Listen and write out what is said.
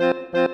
Música